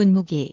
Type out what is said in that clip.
분무기.